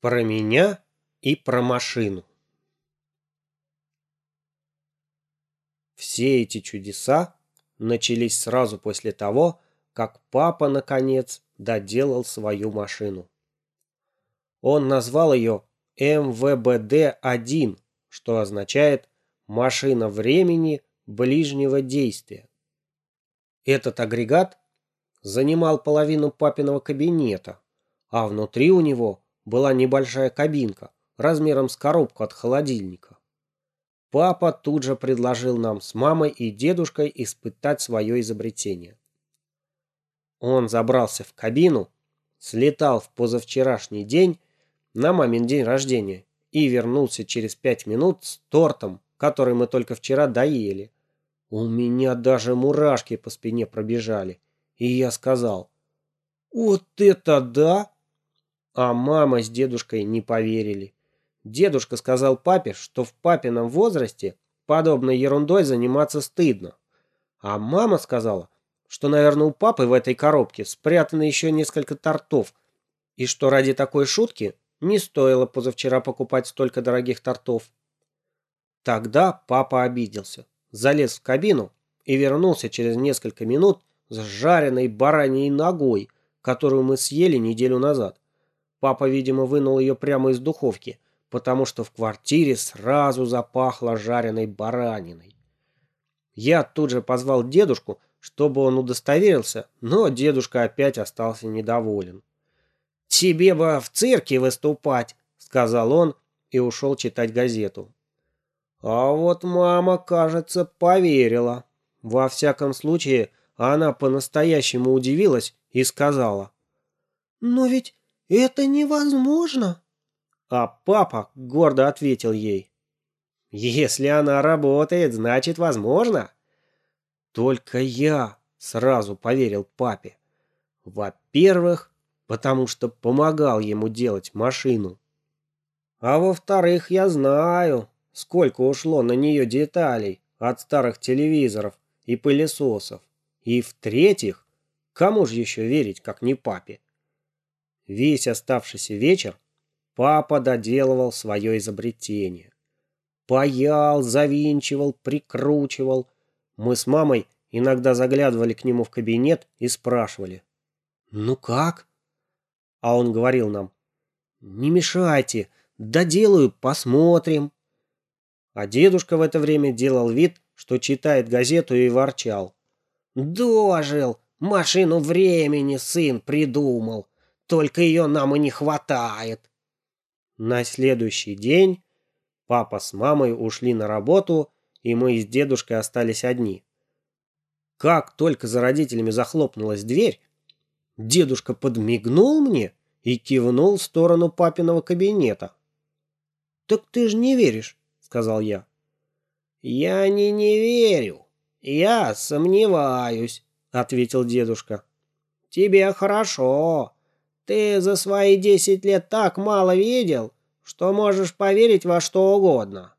Про меня и про машину. Все эти чудеса начались сразу после того, как папа, наконец, доделал свою машину. Он назвал ее МВБД-1, что означает «машина времени ближнего действия». Этот агрегат занимал половину папиного кабинета, а внутри у него была небольшая кабинка размером с коробку от холодильника. Папа тут же предложил нам с мамой и дедушкой испытать свое изобретение. Он забрался в кабину, слетал в позавчерашний день на мамин день рождения и вернулся через пять минут с тортом, который мы только вчера доели. У меня даже мурашки по спине пробежали, и я сказал, «Вот это да!» А мама с дедушкой не поверили. Дедушка сказал папе, что в папином возрасте подобной ерундой заниматься стыдно. А мама сказала, что, наверное, у папы в этой коробке спрятано еще несколько тортов, и что ради такой шутки не стоило позавчера покупать столько дорогих тортов. Тогда папа обиделся, залез в кабину и вернулся через несколько минут с жареной бараньей ногой, которую мы съели неделю назад. Папа, видимо, вынул ее прямо из духовки, потому что в квартире сразу запахло жареной бараниной. Я тут же позвал дедушку, чтобы он удостоверился, но дедушка опять остался недоволен. «Тебе бы в цирке выступать», — сказал он и ушел читать газету. А вот мама, кажется, поверила. Во всяком случае, она по-настоящему удивилась и сказала. «Но ведь это невозможно!» А папа гордо ответил ей. «Если она работает, значит, возможно!» Только я сразу поверил папе. Во-первых, потому что помогал ему делать машину. А во-вторых, я знаю, сколько ушло на нее деталей от старых телевизоров и пылесосов. И в-третьих, кому же еще верить, как не папе? Весь оставшийся вечер папа доделывал свое изобретение. Паял, завинчивал, прикручивал. Мы с мамой иногда заглядывали к нему в кабинет и спрашивали. «Ну как?» А он говорил нам. «Не мешайте, доделаю, посмотрим». А дедушка в это время делал вид, что читает газету и ворчал. «Дожил! Машину времени сын придумал! Только ее нам и не хватает. На следующий день папа с мамой ушли на работу, и мы с дедушкой остались одни. Как только за родителями захлопнулась дверь, дедушка подмигнул мне и кивнул в сторону папиного кабинета. «Так ты же не веришь», — сказал я. «Я не не верю. Я сомневаюсь», — ответил дедушка. «Тебе хорошо. Ты за свои десять лет так мало видел, что можешь поверить во что угодно.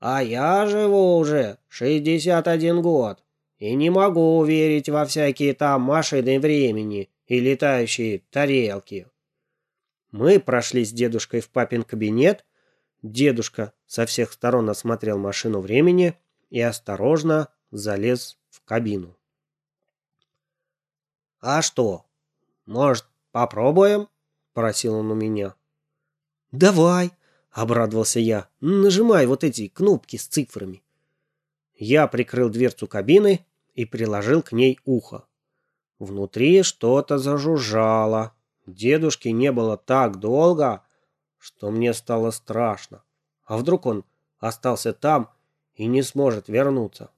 А я живу уже шестьдесят один год и не могу верить во всякие там машины времени и летающие тарелки. Мы прошли с дедушкой в папин кабинет. Дедушка со всех сторон осмотрел машину времени и осторожно залез в кабину. «А что, может, «Попробуем?» – просил он у меня. «Давай!» – обрадовался я. «Нажимай вот эти кнопки с цифрами». Я прикрыл дверцу кабины и приложил к ней ухо. Внутри что-то зажужжало. Дедушки не было так долго, что мне стало страшно. А вдруг он остался там и не сможет вернуться?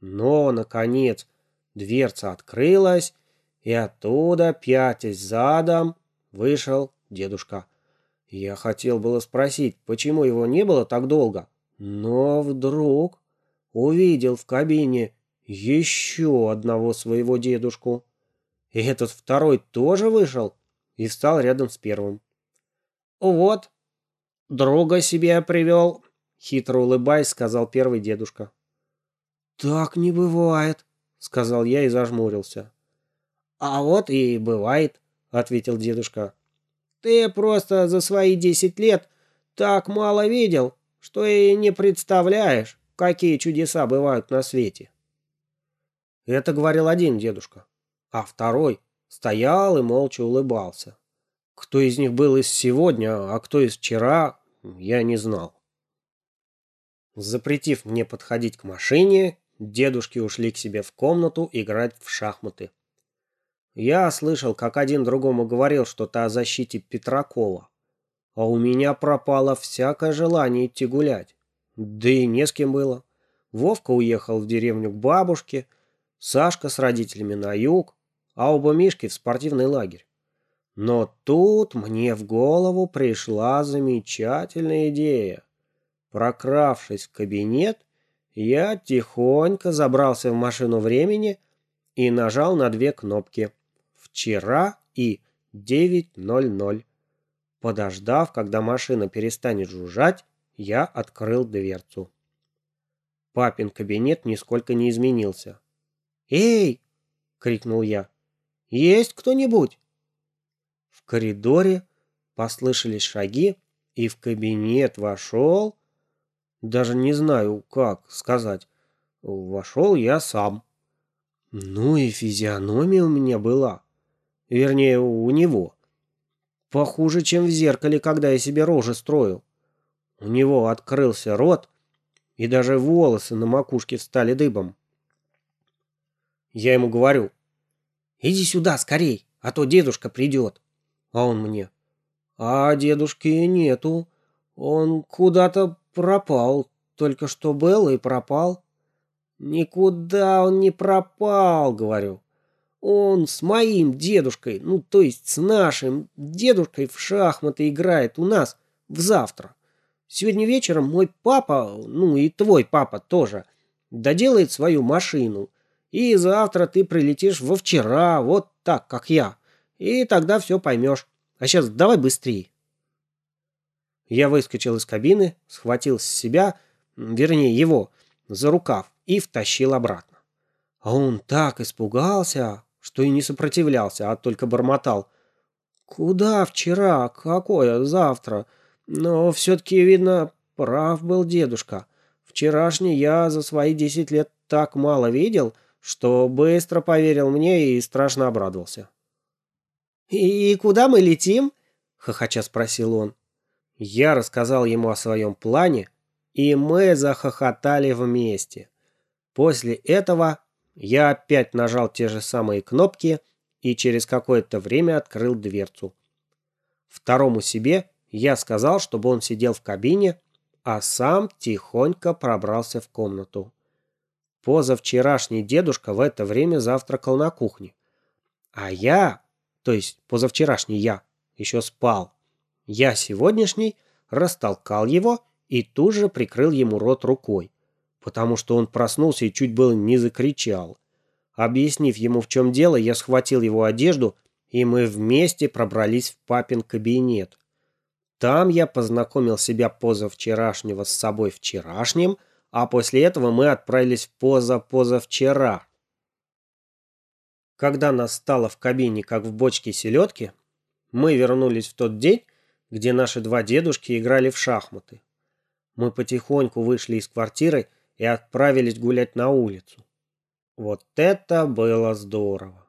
Но, наконец, дверца открылась, и оттуда, пятясь задом, вышел дедушка. Я хотел было спросить, почему его не было так долго, но вдруг увидел в кабине еще одного своего дедушку. И этот второй тоже вышел и встал рядом с первым. «Вот, друга себе привел», — хитро улыбаясь, сказал первый дедушка. «Так не бывает», — сказал я и зажмурился. «А вот и бывает», — ответил дедушка. Ты просто за свои десять лет так мало видел, что и не представляешь, какие чудеса бывают на свете. Это говорил один дедушка, а второй стоял и молча улыбался. Кто из них был из сегодня, а кто из вчера, я не знал. Запретив мне подходить к машине, дедушки ушли к себе в комнату играть в шахматы. Я слышал, как один другому говорил что-то о защите Петракова. А у меня пропало всякое желание идти гулять. Да и не с кем было. Вовка уехал в деревню к бабушке, Сашка с родителями на юг, а оба Мишки в спортивный лагерь. Но тут мне в голову пришла замечательная идея. Прокравшись в кабинет, я тихонько забрался в машину времени и нажал на две кнопки «Вчера» и «9.00». Подождав, когда машина перестанет жужжать, я открыл дверцу. Папин кабинет нисколько не изменился. «Эй!» — крикнул я. «Есть кто-нибудь?» В коридоре послышались шаги, и в кабинет вошел... Даже не знаю, как сказать. Вошел я сам. Ну и физиономия у меня была. Вернее, у него. Похуже, чем в зеркале, когда я себе рожи строил. У него открылся рот, и даже волосы на макушке встали дыбом. Я ему говорю, иди сюда скорей, а то дедушка придет. А он мне, а дедушки нету, он куда-то пропал, только что был и пропал. Никуда он не пропал, говорю. Он с моим дедушкой, ну то есть с нашим дедушкой в шахматы играет у нас в завтра. Сегодня вечером мой папа, ну и твой папа тоже, доделает свою машину. И завтра ты прилетишь во вчера, вот так, как я. И тогда все поймешь. А сейчас давай быстрее. Я выскочил из кабины, схватил с себя, вернее его, за рукав и втащил обратно. А он так испугался, что и не сопротивлялся, а только бормотал. «Куда вчера? Какое завтра?» Но все-таки, видно, прав был дедушка. Вчерашний я за свои десять лет так мало видел, что быстро поверил мне и страшно обрадовался. «И куда мы летим?» — хохоча спросил он. Я рассказал ему о своем плане, и мы захохотали вместе. После этого я опять нажал те же самые кнопки и через какое-то время открыл дверцу. Второму себе я сказал, чтобы он сидел в кабине, а сам тихонько пробрался в комнату. Позавчерашний дедушка в это время завтракал на кухне. А я, то есть позавчерашний я, еще спал. Я сегодняшний растолкал его и тут же прикрыл ему рот рукой, потому что он проснулся и чуть было не закричал. Объяснив ему, в чем дело, я схватил его одежду, и мы вместе пробрались в папин кабинет. Там я познакомил себя позавчерашнего с собой вчерашним, а после этого мы отправились в поза-позавчера. Когда нас стало в кабине, как в бочке селедки, мы вернулись в тот день, где наши два дедушки играли в шахматы. Мы потихоньку вышли из квартиры и отправились гулять на улицу. Вот это было здорово.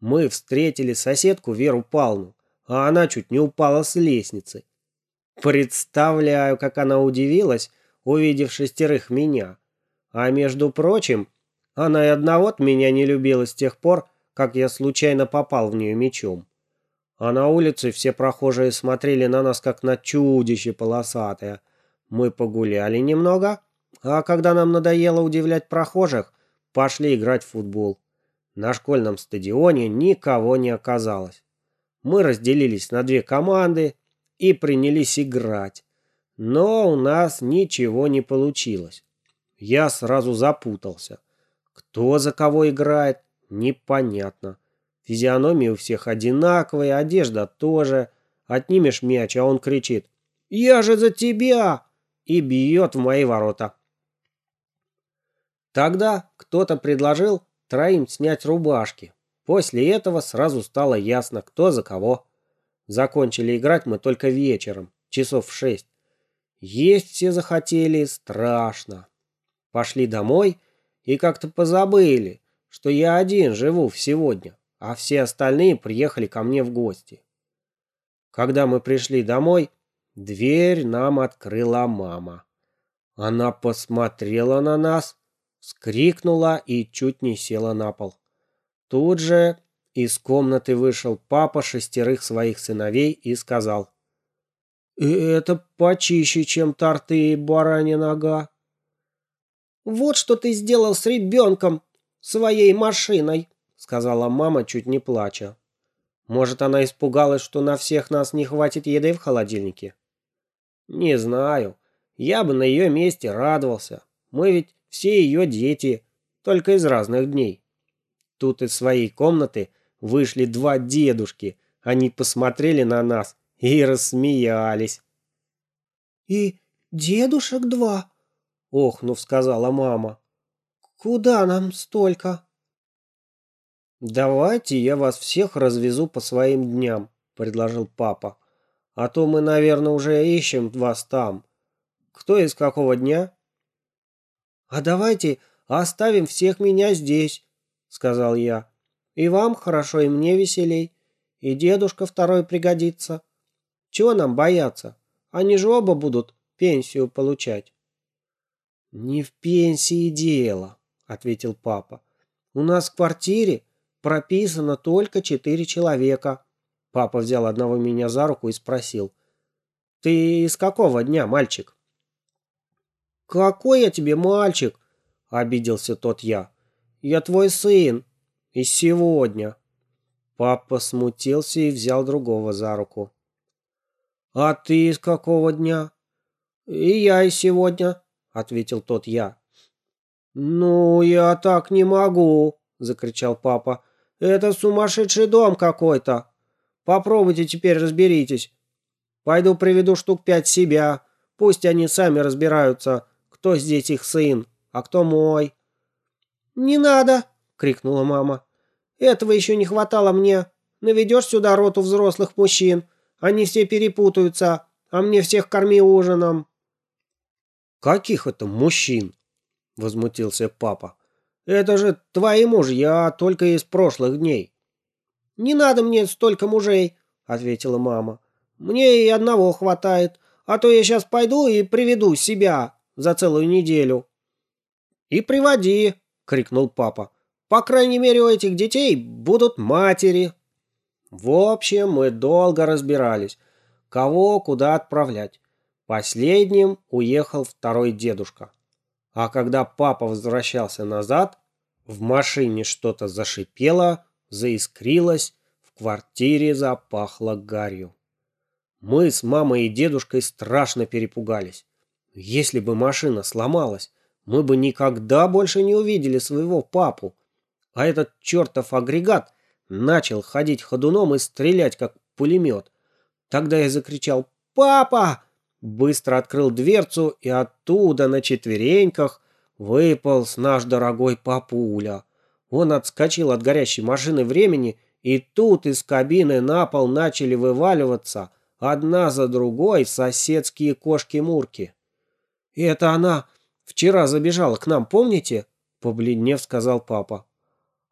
Мы встретили соседку Веру Палну, а она чуть не упала с лестницы. Представляю, как она удивилась, увидев шестерых меня. А между прочим, она и одного меня не любила с тех пор, как я случайно попал в нее мечом. А на улице все прохожие смотрели на нас, как на чудище полосатое. Мы погуляли немного, а когда нам надоело удивлять прохожих, пошли играть в футбол. На школьном стадионе никого не оказалось. Мы разделились на две команды и принялись играть. Но у нас ничего не получилось. Я сразу запутался. Кто за кого играет, непонятно. Физиономии у всех одинаковые, одежда тоже. Отнимешь мяч, а он кричит «Я же за тебя!» и бьет в мои ворота. Тогда кто-то предложил троим снять рубашки. После этого сразу стало ясно, кто за кого. Закончили играть мы только вечером, часов в шесть. Есть все захотели страшно. Пошли домой и как-то позабыли, что я один живу сегодня, а все остальные приехали ко мне в гости. Когда мы пришли домой, дверь нам открыла мама. Она посмотрела на нас, вскрикнула и чуть не села на пол. Тут же из комнаты вышел папа шестерых своих сыновей и сказал, это почище, чем торты и баранья нога. Вот что ты сделал с ребенком, своей машиной, сказала мама, чуть не плача. Может, она испугалась, что на всех нас не хватит еды в холодильнике? Не знаю. Я бы на ее месте радовался. Мы ведь все ее дети, только из разных дней. Тут из своей комнаты вышли два дедушки. Они посмотрели на нас и рассмеялись. «И дедушек два?» — охнув, сказала мама. «Куда нам столько?» «Давайте я вас всех развезу по своим дням», — предложил папа. «А то мы, наверное, уже ищем вас там. Кто из какого дня?» «А давайте оставим всех меня здесь», — сказал я. «И вам хорошо, и мне веселей. И дедушка второй пригодится». Чего нам бояться? Они же оба будут пенсию получать. Не в пенсии дело, ответил папа. У нас в квартире прописано только четыре человека. Папа взял одного меня за руку и спросил. Ты из какого дня, мальчик? Какой я тебе мальчик? Обиделся тот я. Я твой сын. И сегодня. Папа смутился и взял другого за руку. «А ты из какого дня?» «И я и сегодня», — ответил тот я. «Ну, я так не могу», — закричал папа. «Это сумасшедший дом какой-то. Попробуйте теперь разберитесь. Пойду приведу штук пять себя. Пусть они сами разбираются, кто здесь их сын, а кто мой». «Не надо!» — крикнула мама. «Этого еще не хватало мне. Наведешь сюда роту взрослых мужчин, они все перепутаются, а мне всех корми ужином». «Каких это мужчин?» – возмутился папа. «Это же твои мужья, только из прошлых дней». «Не надо мне столько мужей», – ответила мама. «Мне и одного хватает, а то я сейчас пойду и приведу себя за целую неделю». «И приводи», – крикнул папа. «По крайней мере, у этих детей будут матери». В общем, мы долго разбирались, кого куда отправлять. Последним уехал второй дедушка. А когда папа возвращался назад, в машине что-то зашипело, заискрилось, в квартире запахло гарью. Мы с мамой и дедушкой страшно перепугались. Если бы машина сломалась, мы бы никогда больше не увидели своего папу. А этот чертов агрегат начал ходить ходуном и стрелять, как пулемет. Тогда я закричал «Папа!», быстро открыл дверцу, и оттуда на четвереньках выполз наш дорогой папуля. Он отскочил от горящей машины времени, и тут из кабины на пол начали вываливаться одна за другой соседские кошки-мурки. «И это она вчера забежала к нам, помните?» Побледнев сказал папа.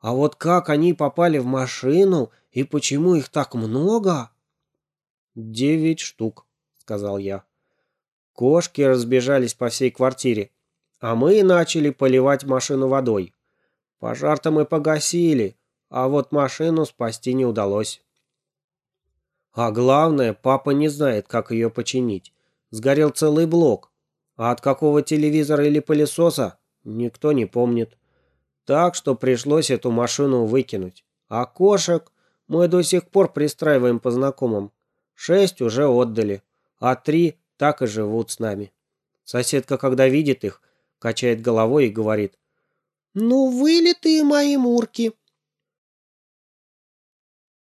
А вот как они попали в машину и почему их так много? Девять штук, сказал я. Кошки разбежались по всей квартире, а мы начали поливать машину водой. Пожар-то мы погасили, а вот машину спасти не удалось. А главное, папа не знает, как ее починить. Сгорел целый блок, а от какого телевизора или пылесоса никто не помнит. Так что пришлось эту машину выкинуть. А кошек мы до сих пор пристраиваем по знакомым. Шесть уже отдали, а три так и живут с нами. Соседка, когда видит их, качает головой и говорит. «Ну, вылитые мои мурки!»